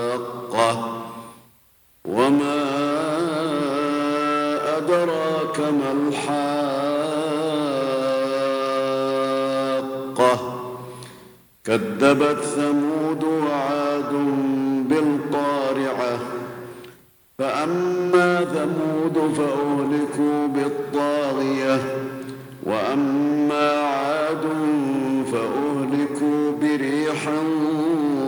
الحاقة وما أدراك ما الحاقة كذبت ثمود وعاد بالقارعة فأما ثمود فأهلكوا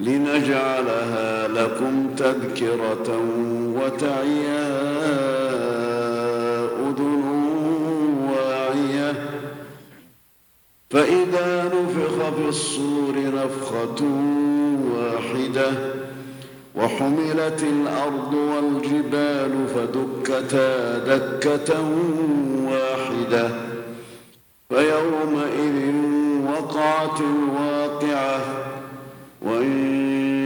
لنجعلها لكم تذكرة وتعيها أذن واعية. فإذا نفخ في الصور نفخة واحدة وحملت الأرض والجبال فدكتا دكة واحدة. فيومئذ وقعت الواقعة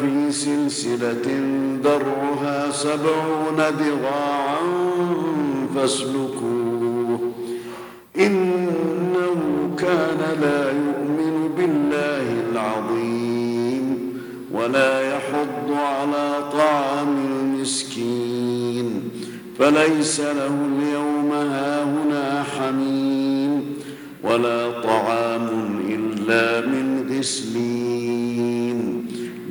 في سلسلة درعها سبعون ذراعا فاسلكوه. إنه كان لا يؤمن بالله العظيم ولا يحض على طعام المسكين. فليس له اليوم هاهنا حميم ولا طعام إلا من غسلين.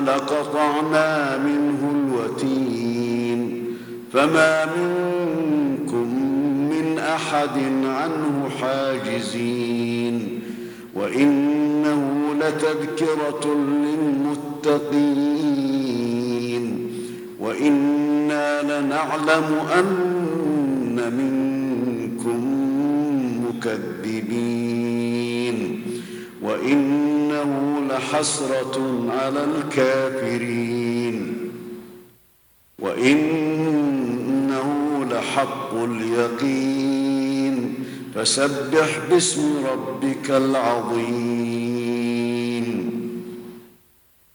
لقطعنا منه الوتين فما منكم من أحد عنه حاجزين وإنه لتذكرة للمتقين وإنا لنعلم أن منكم مكذبين وإنه لحسرة على الكافرين. وإنه لحق اليقين. فسبح باسم ربك العظيم.